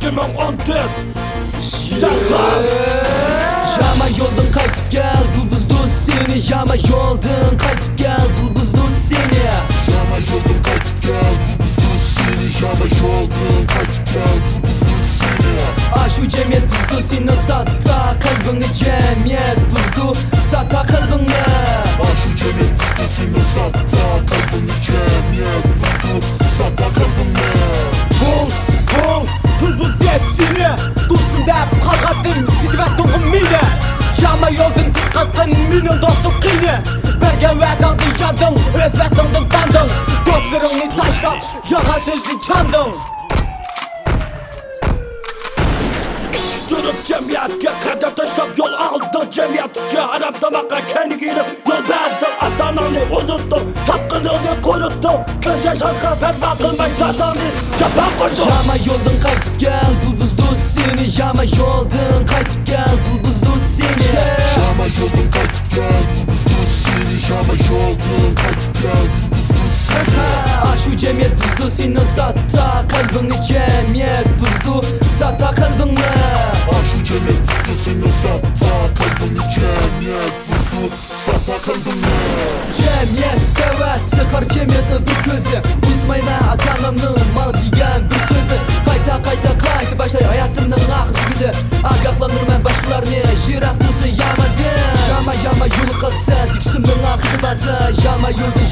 2014 Serhat Yama yoldan qaytib kel bu buzdu seni. Yama yoldan qaytib kel bu buzdu seni. Yama yoldan kaçıp gel bu buzdu seni. Yama yoldan kaçıp gel bu buzdu seni. Aşu cemiyet buzdu seni. Satta kalbini cemiyet buzdu Satta kalbini. Aşu cemiyet buzdu seni. Satta kalbini cemiyet buzdu Satta kalbini qisqatqin Mening do'stim qiyni Bergan va'dangni yanding O'z vasongdan tanding Do'stlaringni tashlab Yolg'on so'zni chanding Yurib jamiyatga qadam tashlab yo'l oldim Jamiyatga arabdamaqa kanigini yo'l berdim Ota-onani unutdim Tapqinini qurutdim Ko'z yashashga parvo qilmay dadamni jafo qildim Yama yoldan qaytib kel bu buzdu seni. Yama yoldan qaytib kel bu buzdu seni Yama yoldan kaçıp gel bu buzdu seni Yama yoldan kaçıp gel bu buzdu seni Aşu cemiyet buzdu seni Satta. Kalbini cemiyet buzdu Satta kalbini. Aşu cemiyet buzdu seni Satta. Kalbini cemiyet buzdu Satta kalbini. Cemiyet sever sıkar cemiyeti bir közü Unutmayma ata-onamni mal degan bir so'zi Qayta qayta qayta başlay hayatımning oxirgi kuni Ogohlantirman boshqalarni yiroq tursin Yama